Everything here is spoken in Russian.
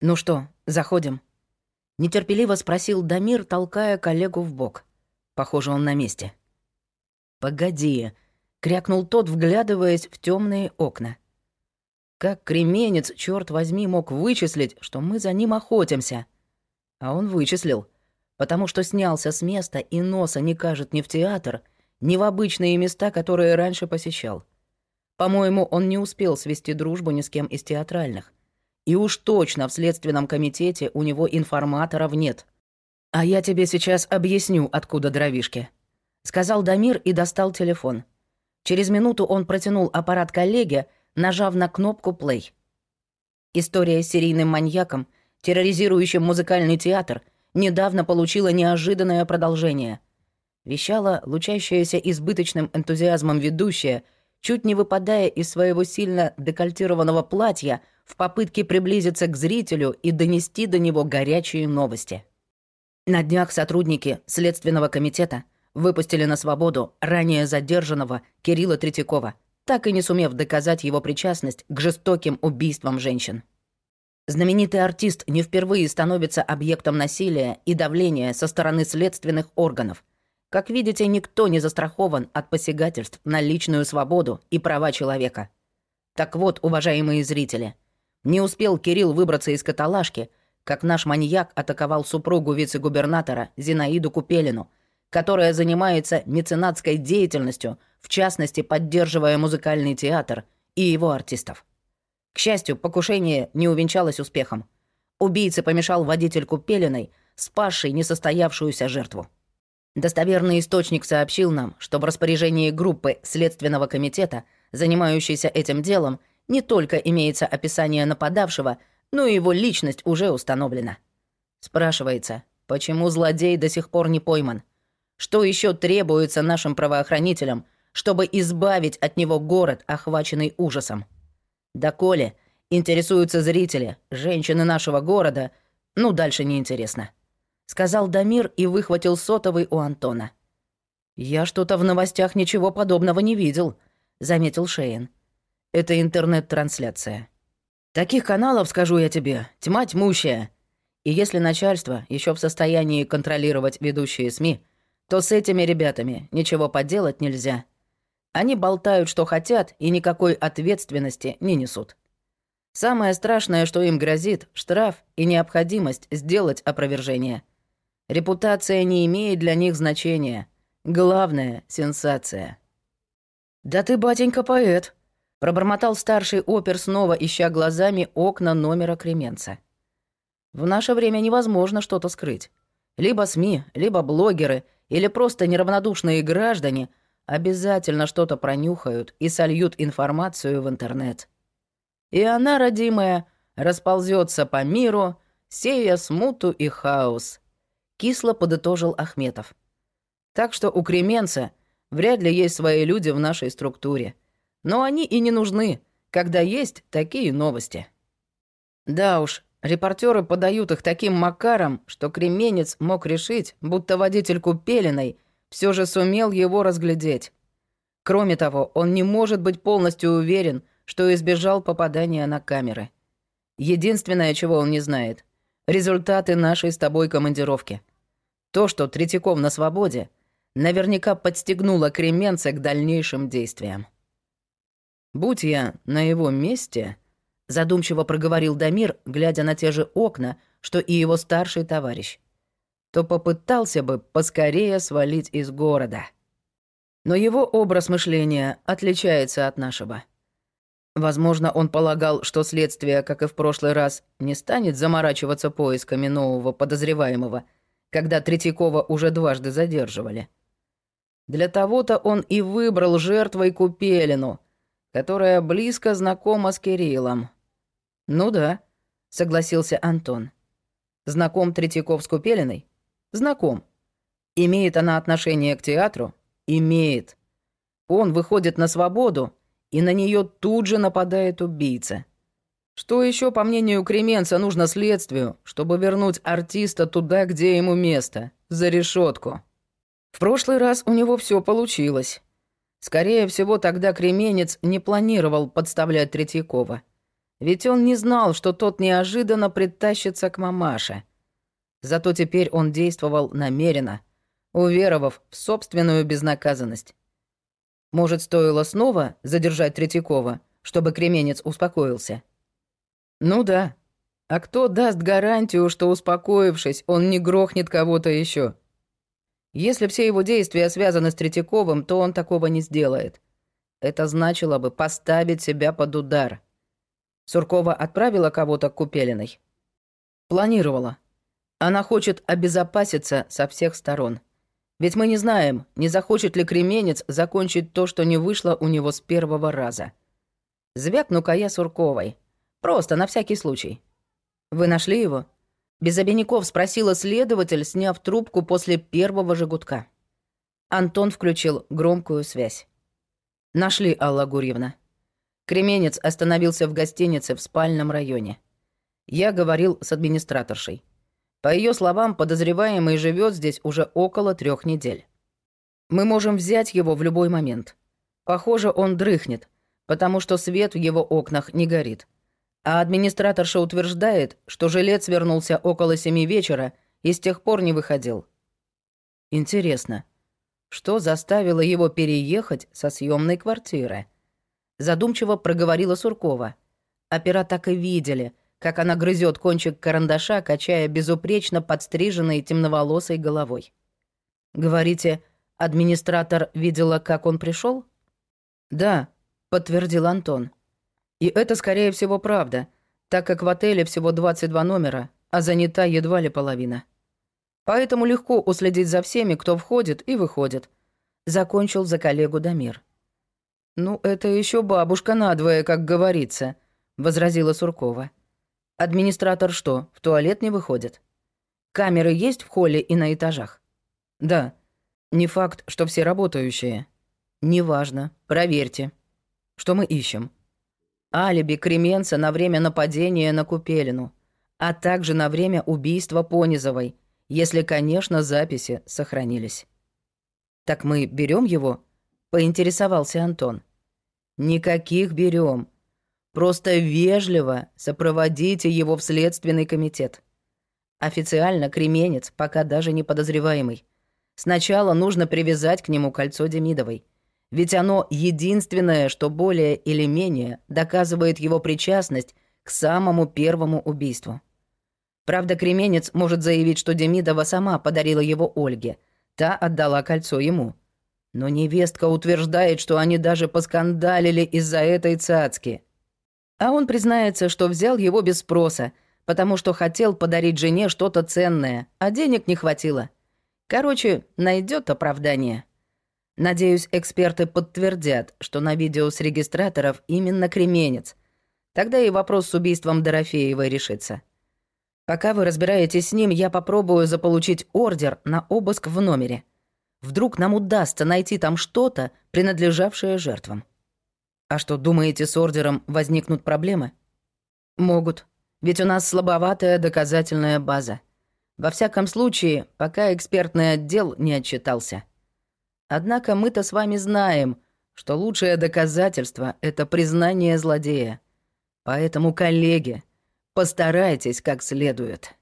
«Ну что, заходим?» Нетерпеливо спросил Дамир, толкая коллегу в бок. Похоже, он на месте. «Погоди», — крякнул тот, вглядываясь в темные окна. Как кременец, черт возьми, мог вычислить, что мы за ним охотимся? А он вычислил, потому что снялся с места и носа не кажет ни в театр, ни в обычные места, которые раньше посещал. По-моему, он не успел свести дружбу ни с кем из театральных. И уж точно в следственном комитете у него информаторов нет. А я тебе сейчас объясню, откуда дровишки сказал Дамир и достал телефон. Через минуту он протянул аппарат коллеге, нажав на кнопку «плей». История с серийным маньяком, терроризирующим музыкальный театр, недавно получила неожиданное продолжение. Вещала лучащаяся избыточным энтузиазмом ведущая, чуть не выпадая из своего сильно декольтированного платья в попытке приблизиться к зрителю и донести до него горячие новости. На днях сотрудники Следственного комитета – выпустили на свободу ранее задержанного Кирилла Третьякова, так и не сумев доказать его причастность к жестоким убийствам женщин. Знаменитый артист не впервые становится объектом насилия и давления со стороны следственных органов. Как видите, никто не застрахован от посягательств на личную свободу и права человека. Так вот, уважаемые зрители, не успел Кирилл выбраться из каталажки, как наш маньяк атаковал супругу вице-губернатора Зинаиду Купелину – которая занимается меценатской деятельностью, в частности, поддерживая музыкальный театр и его артистов. К счастью, покушение не увенчалось успехом. Убийце помешал водитель Купелиной, спасший несостоявшуюся жертву. Достоверный источник сообщил нам, что в распоряжении группы Следственного комитета, занимающейся этим делом, не только имеется описание нападавшего, но и его личность уже установлена. Спрашивается, почему злодей до сих пор не пойман? Что еще требуется нашим правоохранителям, чтобы избавить от него город, охваченный ужасом? Доколе интересуются зрители, женщины нашего города, ну, дальше неинтересно. Сказал Дамир и выхватил сотовый у Антона. «Я что-то в новостях ничего подобного не видел», — заметил Шейн. «Это интернет-трансляция. Таких каналов, скажу я тебе, тьма тьмущая. И если начальство еще в состоянии контролировать ведущие СМИ, то с этими ребятами ничего поделать нельзя. Они болтают, что хотят, и никакой ответственности не несут. Самое страшное, что им грозит, штраф и необходимость сделать опровержение. Репутация не имеет для них значения. Главное — сенсация. «Да ты, батенька, поэт», — пробормотал старший опер, снова ища глазами окна номера Кременца. «В наше время невозможно что-то скрыть. Либо СМИ, либо блогеры — или просто неравнодушные граждане обязательно что-то пронюхают и сольют информацию в интернет. И она, родимая, расползется по миру, сея смуту и хаос. Кисло подытожил Ахметов. Так что у Кременца вряд ли есть свои люди в нашей структуре. Но они и не нужны, когда есть такие новости. Да уж, Репортеры подают их таким макаром, что кременец мог решить, будто водитель Купелиной все же сумел его разглядеть. Кроме того, он не может быть полностью уверен, что избежал попадания на камеры. Единственное, чего он не знает — результаты нашей с тобой командировки. То, что Третьяков на свободе, наверняка подстегнуло Кременца к дальнейшим действиям. Будь я на его месте задумчиво проговорил Дамир, глядя на те же окна, что и его старший товарищ, то попытался бы поскорее свалить из города. Но его образ мышления отличается от нашего. Возможно, он полагал, что следствие, как и в прошлый раз, не станет заморачиваться поисками нового подозреваемого, когда Третьякова уже дважды задерживали. Для того-то он и выбрал жертвой Купелину, которая близко знакома с Кириллом. «Ну да», — согласился Антон. «Знаком Третьяков с Купелиной?» «Знаком. Имеет она отношение к театру?» «Имеет. Он выходит на свободу, и на нее тут же нападает убийца. Что еще, по мнению Кременца, нужно следствию, чтобы вернуть артиста туда, где ему место, за решетку? В прошлый раз у него все получилось. Скорее всего, тогда Кременец не планировал подставлять Третьякова. Ведь он не знал, что тот неожиданно притащится к мамаше. Зато теперь он действовал намеренно, уверовав в собственную безнаказанность. Может, стоило снова задержать Третьякова, чтобы кременец успокоился? Ну да. А кто даст гарантию, что, успокоившись, он не грохнет кого-то еще? Если все его действия связаны с Третьяковым, то он такого не сделает. Это значило бы поставить себя под удар. Суркова отправила кого-то к Купелиной? Планировала. Она хочет обезопаситься со всех сторон. Ведь мы не знаем, не захочет ли кременец закончить то, что не вышло у него с первого раза. Звякну-ка я Сурковой. Просто на всякий случай. Вы нашли его? Без обиняков спросила следователь, сняв трубку после первого же Антон включил громкую связь. Нашли, Алла Гурьевна. Кременец остановился в гостинице в спальном районе. Я говорил с администраторшей. По ее словам, подозреваемый живет здесь уже около трех недель. Мы можем взять его в любой момент. Похоже, он дрыхнет, потому что свет в его окнах не горит. А администраторша утверждает, что жилец вернулся около семи вечера и с тех пор не выходил. Интересно, что заставило его переехать со съемной квартиры? Задумчиво проговорила Суркова. Опера так и видели — как она грызет кончик карандаша, качая безупречно подстриженной темноволосой головой. «Говорите, администратор видела, как он пришел? «Да», — подтвердил Антон. «И это, скорее всего, правда, так как в отеле всего 22 номера, а занята едва ли половина. Поэтому легко уследить за всеми, кто входит и выходит», — закончил за коллегу Дамир. «Ну, это еще бабушка надвое, как говорится», — возразила Суркова. Администратор что, в туалет не выходит? Камеры есть в холле и на этажах? Да. Не факт, что все работающие. Неважно. Проверьте. Что мы ищем? Алиби Кременца на время нападения на Купелину, а также на время убийства Понизовой, если, конечно, записи сохранились. Так мы берем его? Поинтересовался Антон. Никаких берем. Просто вежливо сопроводите его в следственный комитет. Официально кременец пока даже не подозреваемый. Сначала нужно привязать к нему кольцо Демидовой. Ведь оно единственное, что более или менее доказывает его причастность к самому первому убийству. Правда, кременец может заявить, что Демидова сама подарила его Ольге. Та отдала кольцо ему. Но невестка утверждает, что они даже поскандалили из-за этой цацки. А он признается, что взял его без спроса, потому что хотел подарить жене что-то ценное, а денег не хватило. Короче, найдет оправдание. Надеюсь, эксперты подтвердят, что на видео с регистраторов именно кременец. Тогда и вопрос с убийством Дорофеевой решится. Пока вы разбираетесь с ним, я попробую заполучить ордер на обыск в номере. Вдруг нам удастся найти там что-то, принадлежавшее жертвам. А что, думаете, с ордером возникнут проблемы? Могут. Ведь у нас слабоватая доказательная база. Во всяком случае, пока экспертный отдел не отчитался. Однако мы-то с вами знаем, что лучшее доказательство — это признание злодея. Поэтому, коллеги, постарайтесь как следует.